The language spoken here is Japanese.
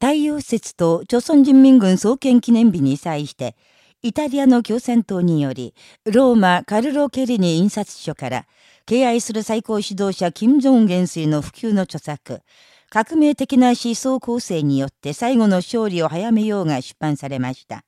太陽節と朝鮮人民軍創建記念日に際して、イタリアの共産党により、ローマ・カルロ・ケリニ印刷所から、敬愛する最高指導者金正恩元帥の普及の著作、革命的な思想構成によって最後の勝利を早めようが出版されました。